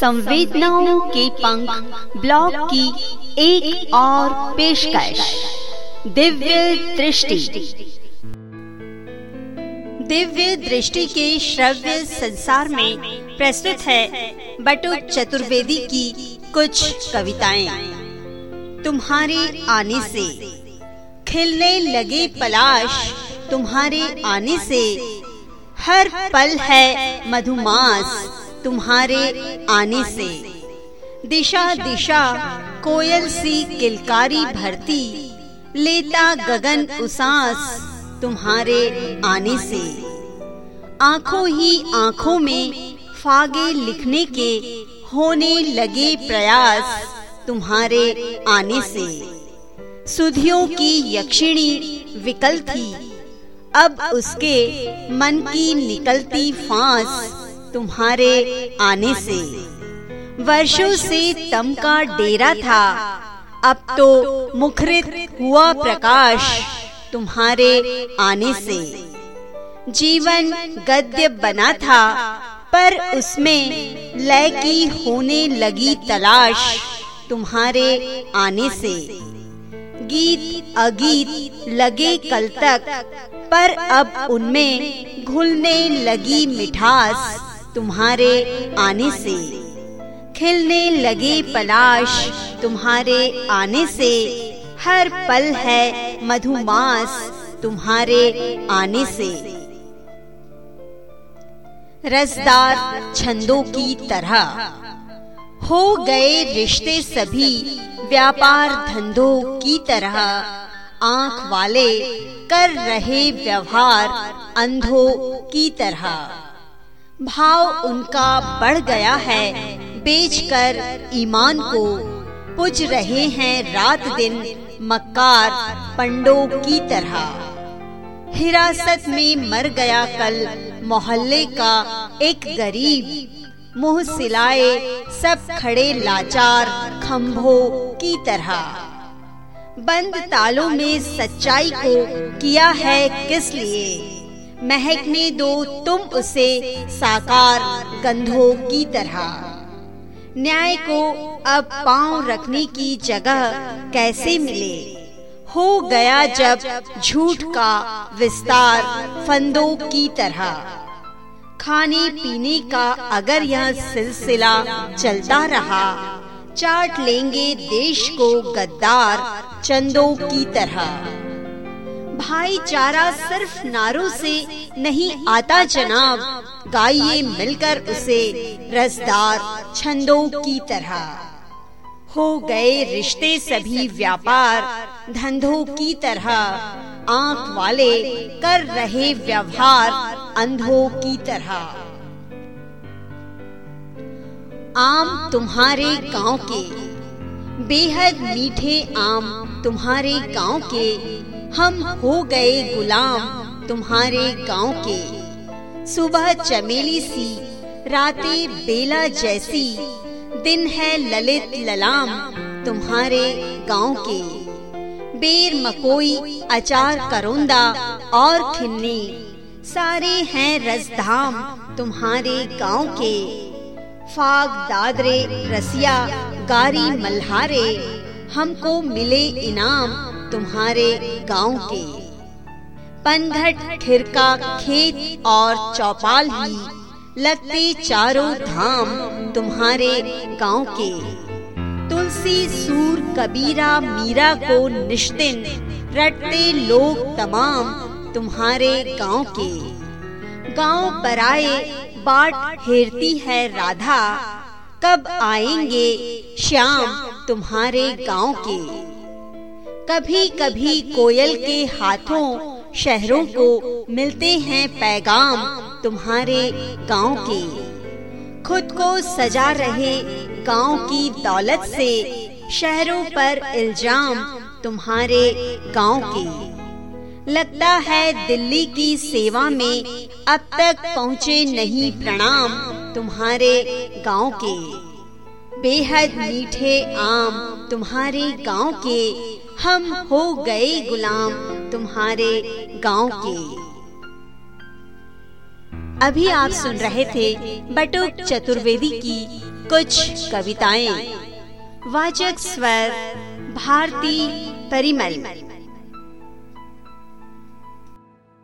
संवेदनाओं के पंख ब्लॉग की एक और पेशकश। दिव्य दृष्टि। दिव्य दृष्टि के श्रव्य संसार में प्रस्तुत है बटु चतुर्वेदी की कुछ कविताएँ। तुम्हारे आने से, खिलने लगे पलाश तुम्हारे आने से, हर पल है मधुमास तुम्हारे आने से। दिशा दिशा, कोयल सी किलकारी भरती, लेता गगन उसास तुम्हारे आने से। आँखों ही आँखों में फागे लिखने के होने लगे प्रयास तुम्हारे आने से। सुधियों की यक्षिणी विकल थी, अब उसके मन की निकलती फांस तुम्हारे आने से। वर्षों से तम का डेरा था। अब तो मुखरित हुआ प्रकाश तुम्हारे आने से। जीवन गद्य बना था, पर उसमें लय की होने लगी तलाश तुम्हारे आने से। गीत अगीत लगे कल तक, पर अब उनमें घुलने लगी मिठास। तुम्हारे आने से। खिलने लगे पलाश तुम्हारे आने से। हर पल है मधुमास तुम्हारे आने से। रसदार छंदों की तरह। हो गए रिश्ते सभी व्यापार धंधों की तरह। आँख वाले कर रहे व्यवहार अंधों की तरह। भाव उनका बढ़ गया है, बेचकर ईमान को। पुज रहे हैं रात दिन मक्कार पंडों की तरह। हिरासत में मर गया कल मोहल्ले का एक गरीब। मुँह सिलाए सब खड़े लाचार खम्भों की तरह। बंद तालों में सच्चाई को किया है किस लिए? महकने दो तुम उसे साकार गंधों की तरह। न्याय को अब पाँव रखने की जगह कैसे मिले? हो गया जब झूठ का विस्तार फंदों की तरह। खाने पीने का अगर यह सिलसिला चलता रहा, चाट लेंगे देश को गद्दार चंदों की तरह। भाईचारा सिर्फ़ नारों से नहीं आता जनाब। गाइए मिलकर उसे रसदार छंदों की तरह। हो गए रिश्ते सभी व्यापार धंधों की तरह। आँख वाले कर रहे व्यवहार अंधों की तरह। आम तुम्हारे गाँव के, बेहद मीठे आम तुम्हारे गाँव के हम हो गए गुलाम तुम्हारे गाँव के। सुबह चमेली सी, रातें बेला जैसी। दिन है ललित ललाम तुम्हारे गाँव के। बेर मकोई, अचार करोंदा और खिन्नी। सारे हैं रसधाम तुम्हारे गाँव के। फाग दादरे रसिया, गारी मल्हारे। हमको मिले इनाम तुम्हारे गाँव के। पनघट खिरका खेत और चौपाल ही, लगते चारों धाम तुम्हारे गाँव के। तुलसी, सूर, कबीरा, मीरा को निश्चिन रटते लोग तमाम तुम्हारे गाँव के। गाँव पर आए बाट हेरती है राधा, कब आएँगे श्याम तुम्हारे गाँव के। कभी कभी कोयल के हाथों, शहरों को मिलते हैं पैगाम तुम्हारे गाँव के। खुद को सजा रहे गाँव की दौलत से शहरों पर इल्ज़ाम तुम्हारे गाँव के। लगता है दिल्ली की सेवा में अब तक पहुँचे नहीं प्रणाम तुम्हारे गाँव के। बेहद मीठे आम तुम्हारे गाँव के हम हो गए गुलाम तुम्हारे गाँव के। अभी आप सुन रहे थे बटुक चतुर्वेदी की कुछ कविताएँ। वाचक स्वर भारती परिमल।